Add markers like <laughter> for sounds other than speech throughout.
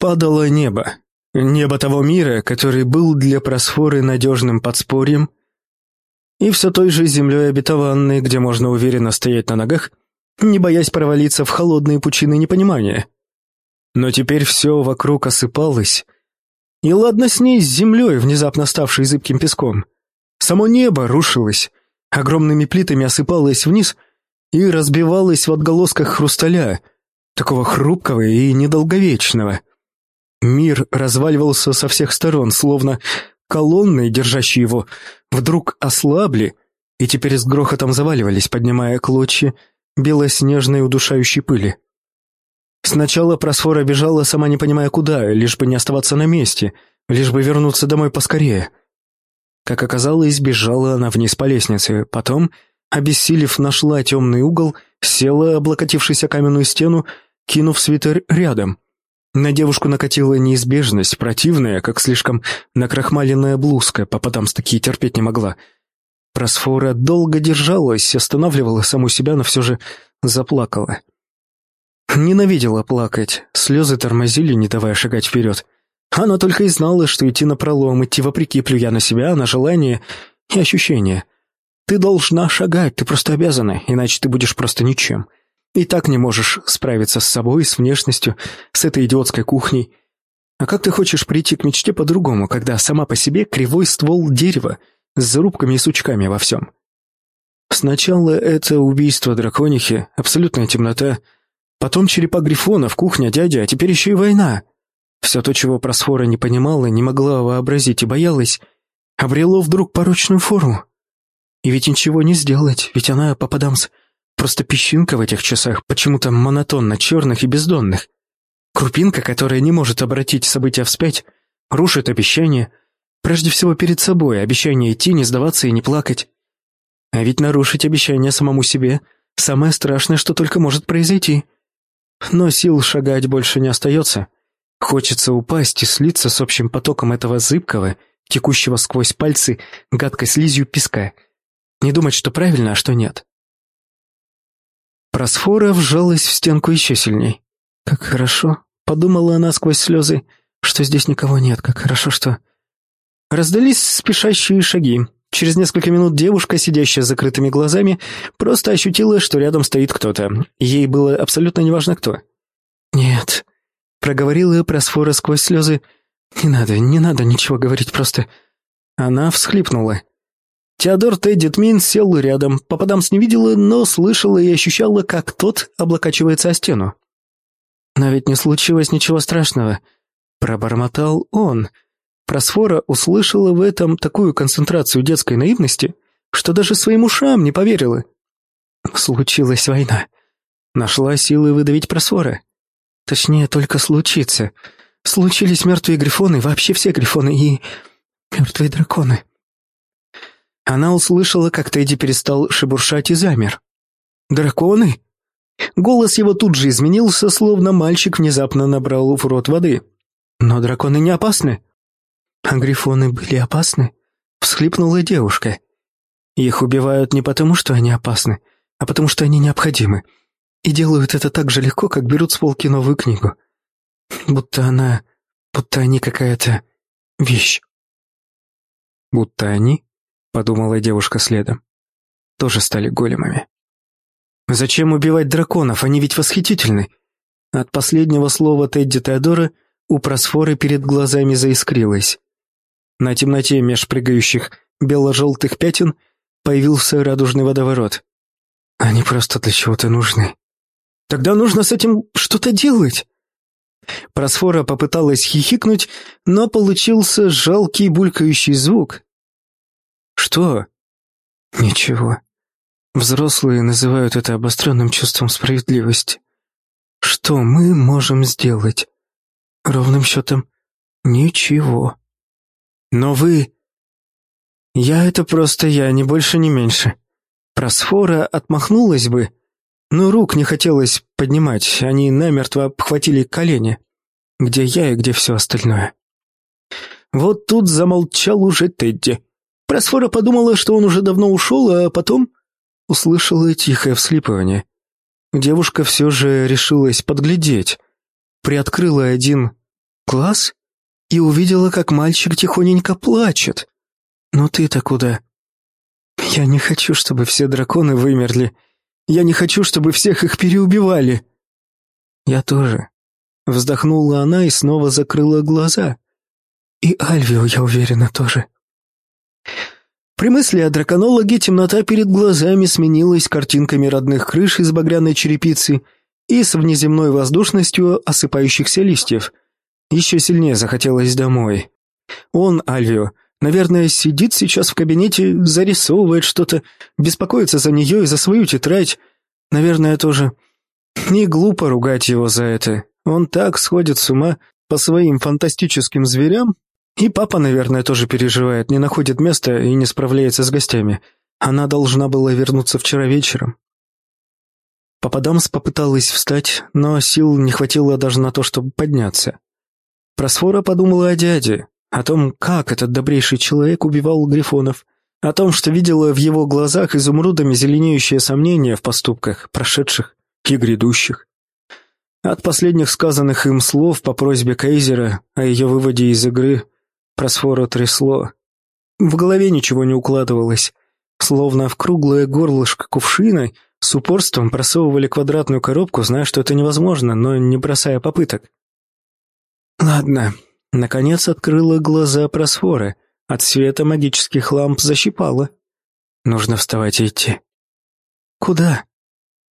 Падало небо. Небо того мира, который был для просфоры надежным подспорьем, и все той же землей обетованной, где можно уверенно стоять на ногах, не боясь провалиться в холодные пучины непонимания. Но теперь все вокруг осыпалось, и ладно с ней, с землей, внезапно ставшей зыбким песком. Само небо рушилось, огромными плитами осыпалось вниз и разбивалось в отголосках хрусталя, такого хрупкого и недолговечного. Мир разваливался со всех сторон, словно колонны, держащие его, вдруг ослабли и теперь с грохотом заваливались, поднимая клочья белоснежной удушающей пыли. Сначала Просфора бежала, сама не понимая куда, лишь бы не оставаться на месте, лишь бы вернуться домой поскорее. Как оказалось, бежала она вниз по лестнице, потом, обессилев, нашла темный угол, села, облокотившись о каменную стену, кинув свитер рядом. На девушку накатила неизбежность, противная, как слишком накрахмаленная блузка, попадамс такие терпеть не могла. Просфора долго держалась, останавливала саму себя, но все же заплакала. Ненавидела плакать, слезы тормозили, не давая шагать вперед. Она только и знала, что идти напролом, идти вопреки, плюя на себя, на желание и ощущения. Ты должна шагать, ты просто обязана, иначе ты будешь просто ничем. И так не можешь справиться с собой, с внешностью, с этой идиотской кухней. А как ты хочешь прийти к мечте по-другому, когда сама по себе кривой ствол дерева с зарубками и сучками во всем? Сначала это убийство драконихи, абсолютная темнота — Потом черепа грифонов, кухня, дядя, а теперь еще и война. Все то, чего Просфора не понимала, не могла вообразить и боялась, обрело вдруг порочную форму. И ведь ничего не сделать, ведь она, попадамс, просто песчинка в этих часах, почему-то монотонно черных и бездонных. Крупинка, которая не может обратить события вспять, рушит обещание, прежде всего перед собой, обещание идти, не сдаваться и не плакать. А ведь нарушить обещание самому себе — самое страшное, что только может произойти — но сил шагать больше не остается. Хочется упасть и слиться с общим потоком этого зыбкого, текущего сквозь пальцы гадкой слизью песка. Не думать, что правильно, а что нет. Просфора вжалась в стенку еще сильней. «Как хорошо», — подумала она сквозь слезы, — «что здесь никого нет, как хорошо, что...» Раздались спешащие шаги. Через несколько минут девушка, сидящая с закрытыми глазами, просто ощутила, что рядом стоит кто-то. Ей было абсолютно неважно кто. «Нет», — проговорила Просфора сквозь слезы. «Не надо, не надо ничего говорить, просто...» Она всхлипнула. Теодор Тедди Тмин сел рядом. Попадамс не видела, но слышала и ощущала, как тот облокачивается о стену. «Но ведь не случилось ничего страшного», — пробормотал он, — Просфора услышала в этом такую концентрацию детской наивности, что даже своим ушам не поверила. Случилась война. Нашла силы выдавить Просфора. Точнее, только случится. Случились мертвые грифоны, вообще все грифоны и... мертвые драконы. Она услышала, как Тедди перестал шебуршать и замер. «Драконы?» Голос его тут же изменился, словно мальчик внезапно набрал в рот воды. «Но драконы не опасны?» «А грифоны были опасны?» — всхлипнула девушка. «Их убивают не потому, что они опасны, а потому, что они необходимы. И делают это так же легко, как берут с полки новую книгу. Будто она... будто они какая-то... вещь». «Будто они?» — подумала девушка следом. «Тоже стали големами». «Зачем убивать драконов? Они ведь восхитительны!» От последнего слова Тедди Теодора у просфоры перед глазами заискрилось. На темноте меж прыгающих бело-желтых пятен появился радужный водоворот. Они просто для чего-то нужны. Тогда нужно с этим что-то делать. Просфора попыталась хихикнуть, но получился жалкий булькающий звук. Что? Ничего. Взрослые называют это обостренным чувством справедливости. Что мы можем сделать? Ровным счетом, ничего. Но вы... Я — это просто я, ни больше, ни меньше. Просфора отмахнулась бы, но рук не хотелось поднимать, они намертво обхватили колени. Где я и где все остальное? Вот тут замолчал уже Тедди. Просфора подумала, что он уже давно ушел, а потом услышала тихое вслипывание. Девушка все же решилась подглядеть. Приоткрыла один глаз и увидела, как мальчик тихоненько плачет. «Но ты-то куда?» «Я не хочу, чтобы все драконы вымерли. Я не хочу, чтобы всех их переубивали». «Я тоже». Вздохнула она и снова закрыла глаза. «И Альвио, я уверена, тоже». При мысли о драконологе темнота перед глазами сменилась картинками родных крыш из багряной черепицы и с внеземной воздушностью осыпающихся листьев. Еще сильнее захотелось домой. Он, Альвио, наверное, сидит сейчас в кабинете, зарисовывает что-то, беспокоится за нее и за свою тетрадь. Наверное, тоже. Не глупо ругать его за это. Он так сходит с ума по своим фантастическим зверям, и папа, наверное, тоже переживает, не находит места и не справляется с гостями. Она должна была вернуться вчера вечером. Пападамс попыталась встать, но сил не хватило даже на то, чтобы подняться. Просфора подумала о дяде, о том, как этот добрейший человек убивал грифонов, о том, что видела в его глазах изумрудами зеленеющее сомнение в поступках, прошедших и грядущих. От последних сказанных им слов по просьбе Кейзера о ее выводе из игры Просфору трясло. В голове ничего не укладывалось. Словно в круглое горлышко кувшина с упорством просовывали квадратную коробку, зная, что это невозможно, но не бросая попыток. Ладно, наконец открыла глаза Просфора. От света магических ламп защипала. Нужно вставать и идти. Куда?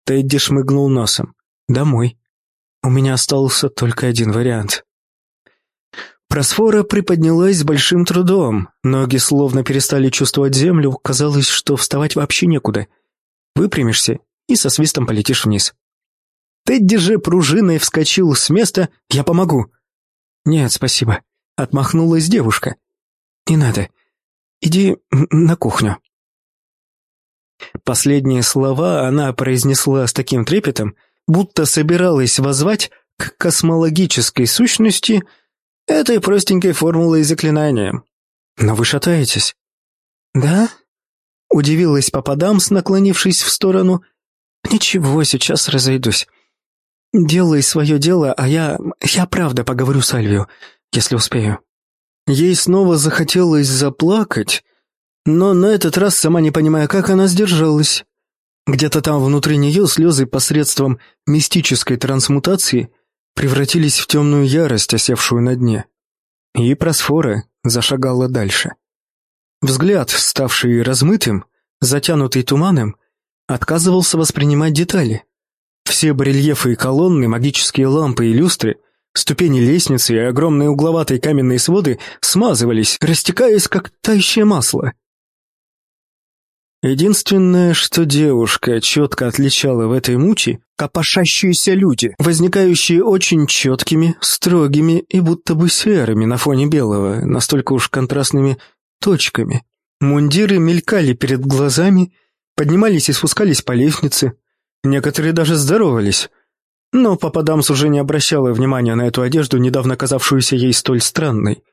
Тедди шмыгнул носом. Домой. У меня остался только один вариант. Просфора приподнялась с большим трудом. Ноги словно перестали чувствовать землю, казалось, что вставать вообще некуда. Выпрямишься и со свистом полетишь вниз. Тедди же пружиной вскочил с места «Я помогу». «Нет, спасибо», — отмахнулась девушка. «Не надо. Иди на кухню». Последние слова она произнесла с таким трепетом, будто собиралась возвать к космологической сущности — Этой простенькой формулой заклинания. Но вы шатаетесь. Да? Удивилась Пападамс, наклонившись в сторону. Ничего, сейчас разойдусь. Делай свое дело, а я... Я правда поговорю с Альвио, если успею. Ей снова захотелось заплакать, но на этот раз, сама не понимая как, она сдержалась. Где-то там внутри нее слезы посредством мистической трансмутации – превратились в темную ярость, осевшую на дне. И просфора зашагала дальше. Взгляд, ставший размытым, затянутый туманом, отказывался воспринимать детали. Все барельефы и колонны, магические лампы и люстры, ступени лестницы и огромные угловатые каменные своды смазывались, растекаясь, как тающее масло. Единственное, что девушка четко отличала в этой мучи, копошащиеся люди, возникающие очень четкими, строгими и будто бы серыми на фоне белого, настолько уж контрастными точками. Мундиры мелькали перед глазами, поднимались и спускались по лестнице, некоторые даже здоровались. Но Пападамс уже не обращала внимания на эту одежду, недавно казавшуюся ей столь странной.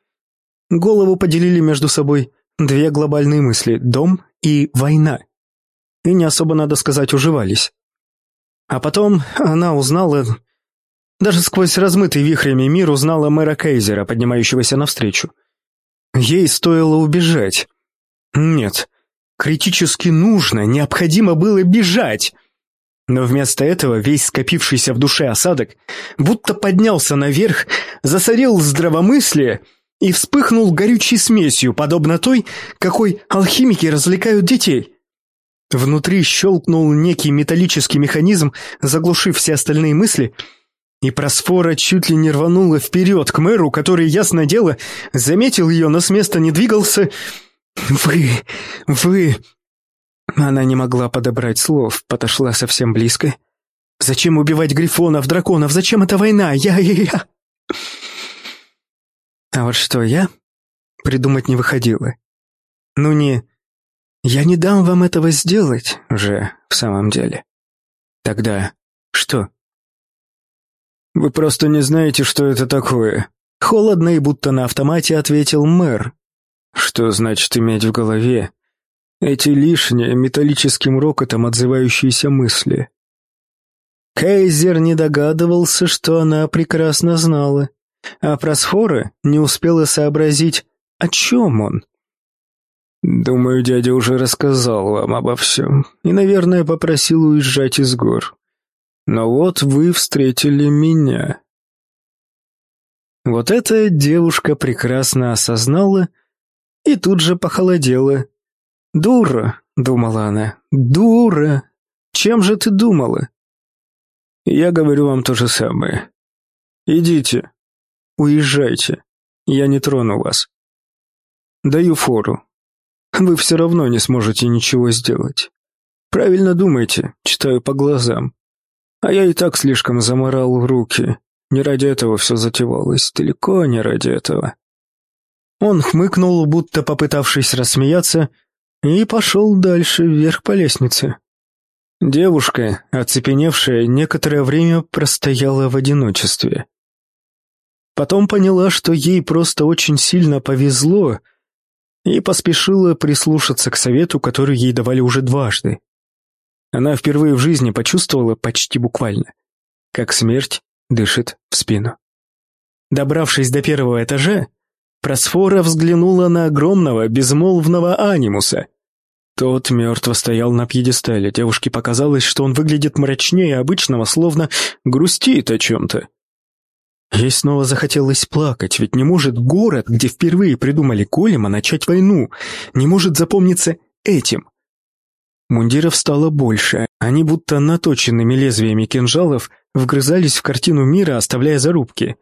Голову поделили между собой две глобальные мысли – дом и война. И не особо, надо сказать, уживались. А потом она узнала, даже сквозь размытый вихрями мир узнала мэра Кейзера, поднимающегося навстречу. Ей стоило убежать. Нет, критически нужно, необходимо было бежать. Но вместо этого весь скопившийся в душе осадок будто поднялся наверх, засорил здравомыслие и вспыхнул горючей смесью, подобно той, какой алхимики развлекают детей. Внутри щелкнул некий металлический механизм, заглушив все остальные мысли, и просфора чуть ли не рванула вперед к мэру, который, ясное дело, заметил ее, но с места не двигался. «Вы... вы...» Она не могла подобрать слов, подошла совсем близко. «Зачем убивать грифонов, драконов? Зачем эта война? Я-я-я...» А вот что я придумать не выходило. Ну не «Я не дам вам этого сделать же в самом деле». Тогда что? «Вы просто не знаете, что это такое», — холодно и будто на автомате ответил мэр. «Что значит иметь в голове эти лишние металлическим рокотом отзывающиеся мысли?» Кейзер не догадывался, что она прекрасно знала. А Просфора не успела сообразить, о чем он. «Думаю, дядя уже рассказал вам обо всем и, наверное, попросил уезжать из гор. Но вот вы встретили меня». Вот эта девушка прекрасно осознала и тут же похолодела. «Дура», — думала она, — «дура! Чем же ты думала?» «Я говорю вам то же самое. Идите, уезжайте, я не трону вас. Даю фору. Вы все равно не сможете ничего сделать. Правильно думайте, читаю по глазам. А я и так слишком заморал руки. Не ради этого все затевалось, далеко не ради этого. Он хмыкнул, будто попытавшись рассмеяться, и пошел дальше, вверх по лестнице. Девушка, оцепеневшая, некоторое время простояла в одиночестве. Потом поняла, что ей просто очень сильно повезло, и поспешила прислушаться к совету, который ей давали уже дважды. Она впервые в жизни почувствовала почти буквально, как смерть дышит в спину. Добравшись до первого этажа, Просфора взглянула на огромного, безмолвного анимуса. Тот мертво стоял на пьедестале, девушке показалось, что он выглядит мрачнее обычного, словно грустит о чем-то. Ей снова захотелось плакать, ведь не может город, где впервые придумали Колема, начать войну, не может запомниться этим. Мундиров стало больше, они будто наточенными лезвиями кинжалов вгрызались в картину мира, оставляя зарубки.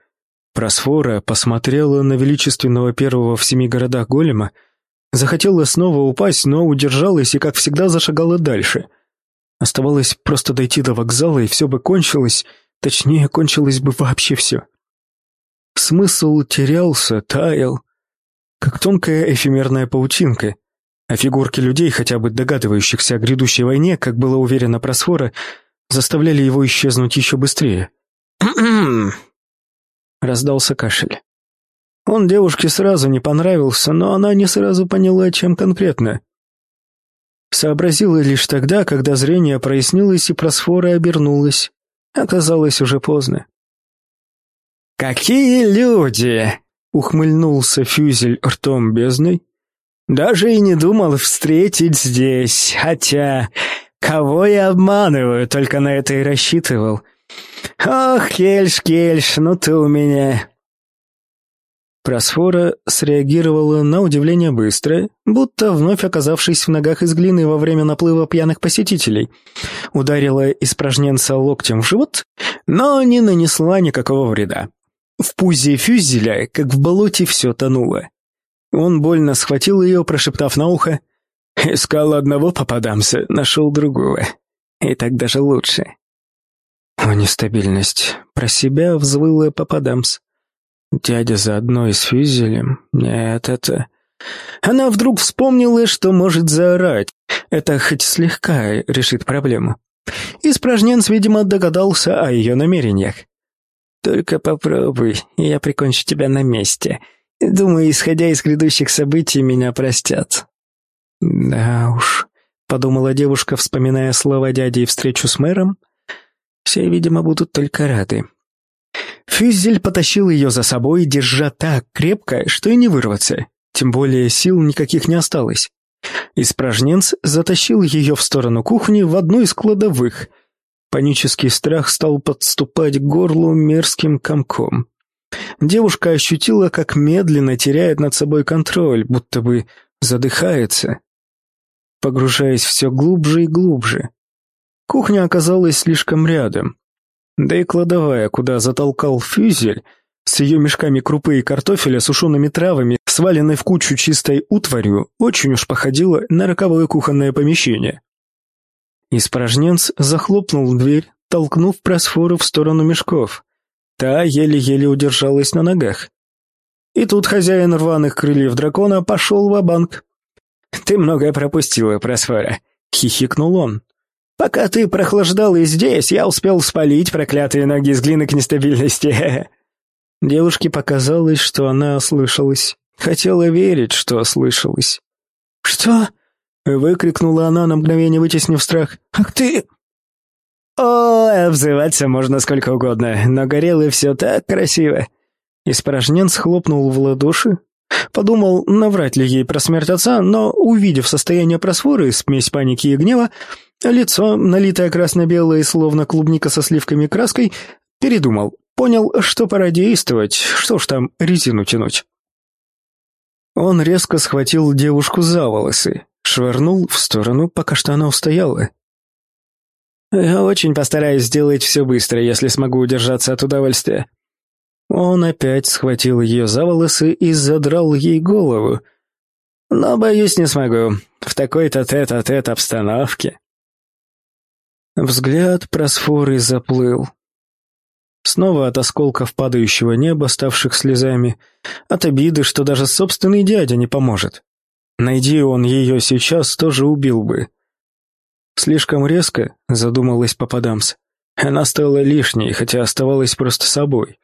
Просфора посмотрела на величественного первого в семи городах голема, захотела снова упасть, но удержалась и, как всегда, зашагала дальше. Оставалось просто дойти до вокзала, и все бы кончилось, точнее, кончилось бы вообще все. Смысл терялся, таял, как тонкая эфемерная паутинка, а фигурки людей, хотя бы догадывающихся о грядущей войне, как было уверено Просфора, заставляли его исчезнуть еще быстрее. <clears throat> Раздался кашель. Он девушке сразу не понравился, но она не сразу поняла, чем конкретно. Сообразила лишь тогда, когда зрение прояснилось и просфора обернулась. Оказалось уже поздно. «Какие люди!» — ухмыльнулся Фюзель ртом бездной. «Даже и не думал встретить здесь, хотя... Кого я обманываю, только на это и рассчитывал. Ох, Кельш, Кельш, ну ты у меня...» Просфора среагировала на удивление быстро, будто вновь оказавшись в ногах из глины во время наплыва пьяных посетителей. Ударила испражненца локтем в живот, но не нанесла никакого вреда. В пузе фюзеля, как в болоте, все тонуло. Он больно схватил ее, прошептав на ухо. «Искал одного попадамся, нашел другого. И так даже лучше». О, нестабильность. Про себя взвыла попадамс. Дядя заодно и с фюзелем? Нет, это... Она вдруг вспомнила, что может заорать. Это хоть слегка решит проблему. Испражненц, видимо, догадался о ее намерениях. Только попробуй, и я прикончу тебя на месте. Думаю, исходя из грядущих событий, меня простят». «Да уж», — подумала девушка, вспоминая слова дяди и встречу с мэром. «Все, видимо, будут только рады». Фюзель потащил ее за собой, держа так крепко, что и не вырваться. Тем более сил никаких не осталось. Испражненц затащил ее в сторону кухни в одну из кладовых — Панический страх стал подступать к горлу мерзким комком. Девушка ощутила, как медленно теряет над собой контроль, будто бы задыхается, погружаясь все глубже и глубже. Кухня оказалась слишком рядом. Да и кладовая, куда затолкал фюзель, с ее мешками крупы и картофеля, сушеными травами, сваленной в кучу чистой утварью, очень уж походила на роковое кухонное помещение. Испражненц захлопнул дверь, толкнув просфору в сторону мешков. Та еле-еле удержалась на ногах. И тут хозяин рваных крыльев дракона пошел в банк «Ты многое пропустила, Просфора», — хихикнул он. «Пока ты прохлаждала здесь, я успел спалить проклятые ноги с глины к нестабильности». Девушке показалось, что она ослышалась. Хотела верить, что ослышалась. «Что?» Выкрикнула она на мгновение, вытеснив страх. «Ах ты...» О, обзываться можно сколько угодно, но горелый все так красиво. Испражнен схлопнул в ладоши, подумал, наврать ли ей про смерть отца, но, увидев состояние просфоры, смесь паники и гнева, лицо, налитое красно-белое, словно клубника со сливками краской, передумал, понял, что пора действовать, что ж там резину тянуть. Он резко схватил девушку за волосы, швырнул в сторону, пока что она устояла. «Я очень постараюсь сделать все быстро, если смогу удержаться от удовольствия». Он опять схватил ее за волосы и задрал ей голову. «Но, боюсь, не смогу. В такой-то тет-а-тет обстановке». Взгляд просфоры заплыл. Снова от осколков падающего неба, ставших слезами, от обиды, что даже собственный дядя не поможет. Найди он ее сейчас, тоже убил бы. Слишком резко, задумалась Пападамс. Она стала лишней, хотя оставалась просто собой.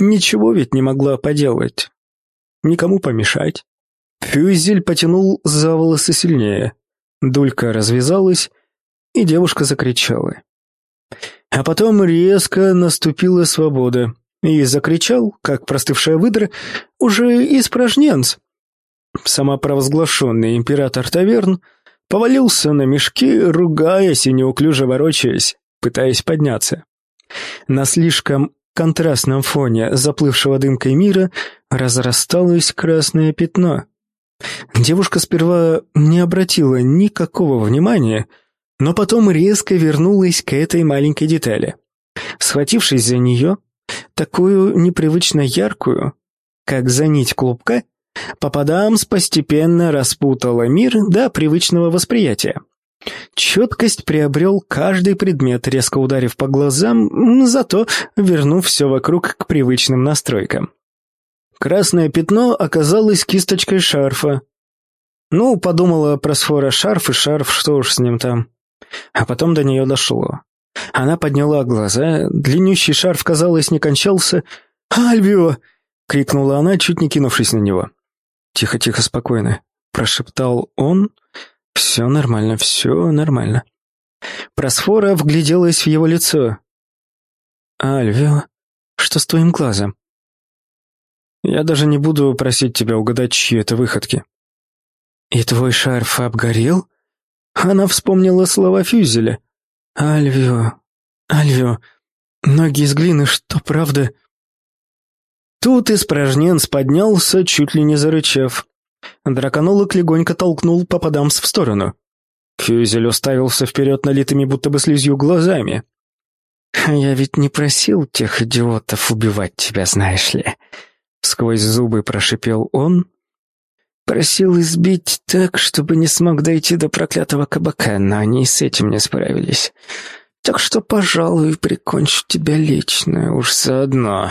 Ничего ведь не могла поделать. Никому помешать. Фюзель потянул за волосы сильнее. Дулька развязалась, и девушка закричала. А потом резко наступила свобода, и закричал, как простывшая выдра, уже испражненц. Самопровозглашенный император Таверн повалился на мешки, ругаясь и неуклюже ворочаясь, пытаясь подняться. На слишком контрастном фоне заплывшего дымкой мира разрасталось красное пятно. Девушка сперва не обратила никакого внимания, но потом резко вернулась к этой маленькой детали. Схватившись за нее, такую непривычно яркую, как за нить клубка, Попадамс постепенно распутала мир до привычного восприятия. Четкость приобрел каждый предмет, резко ударив по глазам, зато вернув все вокруг к привычным настройкам. Красное пятно оказалось кисточкой шарфа. Ну, подумала про сфора шарф и шарф, что уж с ним там. А потом до нее дошло. Она подняла глаза, длиннющий шарф, казалось, не кончался. «Альбио!» — крикнула она, чуть не кинувшись на него. «Тихо, тихо, спокойно», — прошептал он. «Все нормально, все нормально». Просфора вгляделась в его лицо. «Альвио, что с твоим глазом?» «Я даже не буду просить тебя угадать, чьи это выходки». «И твой шарф обгорел?» Она вспомнила слова Фюзеля. «Альвио, Альвио, ноги из глины, что правда?» Тут испражненц поднялся, чуть ли не зарычав. Драконолог легонько толкнул попадамс в сторону. Фюзель уставился вперед налитыми будто бы слезью глазами. «Я ведь не просил тех идиотов убивать тебя, знаешь ли», — сквозь зубы прошипел он. «Просил избить так, чтобы не смог дойти до проклятого кабака, но они с этим не справились. Так что, пожалуй, прикончу тебя лично, уж заодно».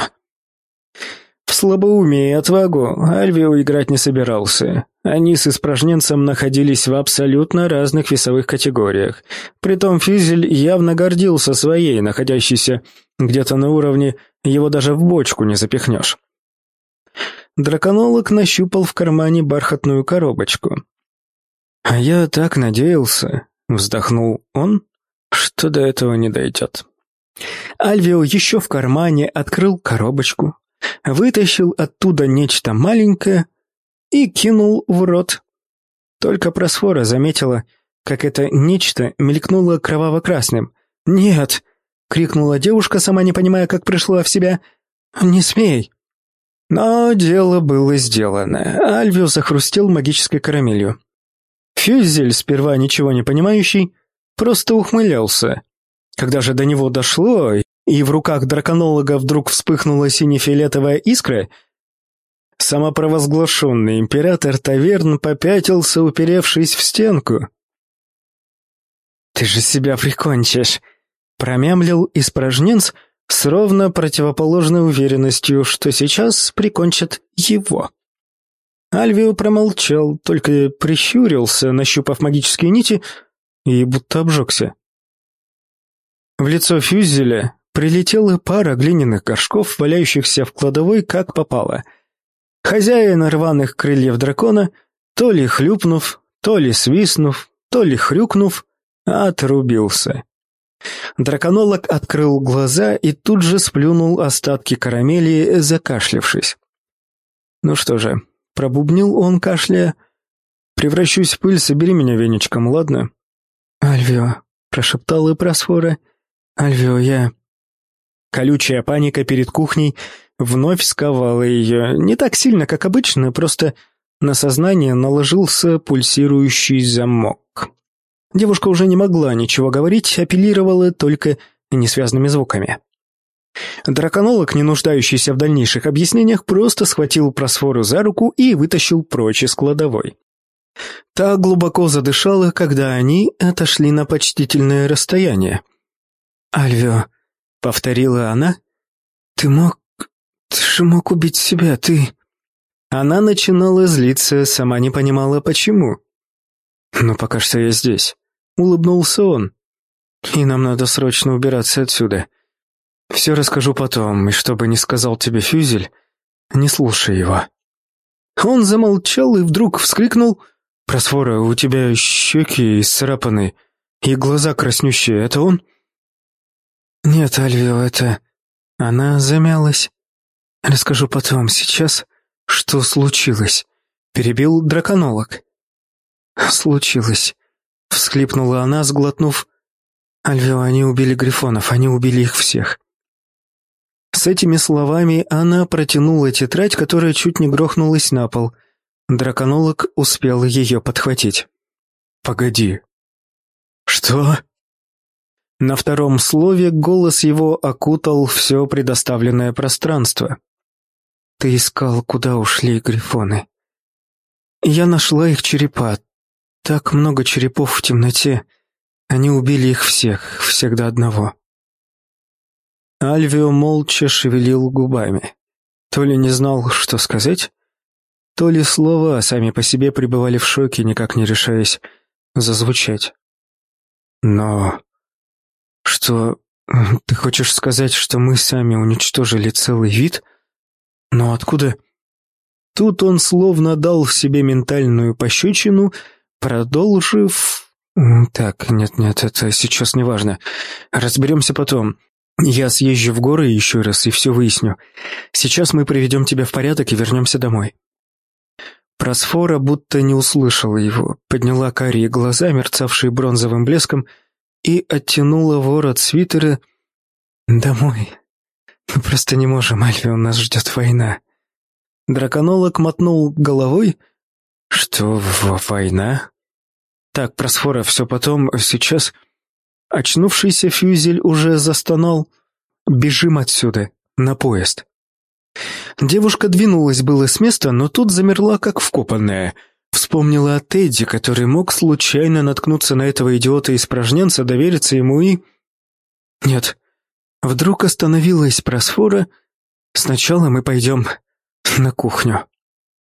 В слабоумие и отвагу Альвио играть не собирался. Они с испражненцем находились в абсолютно разных весовых категориях. Притом Фюзель явно гордился своей, находящейся где-то на уровне «его даже в бочку не запихнешь». Драконолог нащупал в кармане бархатную коробочку. «А я так надеялся», — вздохнул он, — «что до этого не дойдет». Альвио еще в кармане открыл коробочку, вытащил оттуда нечто маленькое и кинул в рот. Только просфора заметила, как это нечто мелькнуло кроваво-красным. «Нет!» — крикнула девушка, сама не понимая, как пришла в себя. «Не смей!» Но дело было сделано. Альвио захрустел магической карамелью. Фюзель, сперва ничего не понимающий, просто ухмылялся. Когда же до него дошло, и в руках драконолога вдруг вспыхнула сине-фиолетовая искра, самопровозглашенный император Таверн попятился, уперевшись в стенку. «Ты же себя прикончишь!» — промямлил испражненц с ровно противоположной уверенностью, что сейчас прикончат его. Альвио промолчал, только прищурился, нащупав магические нити, и будто обжегся. В лицо Фюзеля прилетела пара глиняных горшков, валяющихся в кладовой как попало. Хозяин рваных крыльев дракона, то ли хлюпнув, то ли свистнув, то ли хрюкнув, отрубился. Драконолог открыл глаза и тут же сплюнул остатки карамели, закашлявшись. Ну что же, пробубнил он, кашляя. «Превращусь в пыль, собери меня веничком, ладно?» «Альвио», — прошептала Просфора. «Альвио, я...» Колючая паника перед кухней вновь сковала ее. Не так сильно, как обычно, просто на сознание наложился пульсирующий замок. Девушка уже не могла ничего говорить, апеллировала только несвязными звуками. Драконолог, не нуждающийся в дальнейших объяснениях, просто схватил просфору за руку и вытащил прочь из кладовой. Та глубоко задышала, когда они отошли на почтительное расстояние. «Альвио», — повторила она, — «ты мог... ты же мог убить себя, ты...» Она начинала злиться, сама не понимала, почему. «Но пока что я здесь», — улыбнулся он. «И нам надо срочно убираться отсюда. Все расскажу потом, и чтобы не сказал тебе Фюзель, не слушай его». Он замолчал и вдруг вскрикнул. «Просфора, у тебя щеки исцарапаны и глаза краснющие. Это он?» «Нет, Альвио, это...» Она замялась. «Расскажу потом. Сейчас «Что случилось?» — перебил драконолог. «Случилось», — всхлипнула она, сглотнув. «Альвио, они убили грифонов, они убили их всех». С этими словами она протянула тетрадь, которая чуть не грохнулась на пол. Драконолог успел ее подхватить. «Погоди». «Что?» На втором слове голос его окутал все предоставленное пространство. Ты искал, куда ушли грифоны. Я нашла их черепа. Так много черепов в темноте. Они убили их всех, до одного. Альвио молча шевелил губами. То ли не знал, что сказать, то ли слова сами по себе пребывали в шоке, никак не решаясь зазвучать. Но... Что... Ты хочешь сказать, что мы сами уничтожили целый вид — но откуда? Тут он словно дал себе ментальную пощечину, продолжив... Так, нет-нет, это сейчас не важно. Разберемся потом. Я съезжу в горы еще раз и все выясню. Сейчас мы приведем тебя в порядок и вернемся домой. Просфора будто не услышала его, подняла карие глаза, мерцавшие бронзовым блеском, и оттянула ворот свитера домой. Мы просто не можем, Альфи, у нас ждет война. Драконолог мотнул головой. Что, война? Так, просфора, все потом, сейчас... Очнувшийся фюзель уже застонал. Бежим отсюда, на поезд. Девушка двинулась было с места, но тут замерла, как вкопанная. Вспомнила о Тедди, который мог случайно наткнуться на этого идиота-испражненца, довериться ему и... Нет, Вдруг остановилась просфора. Сначала мы пойдем на кухню.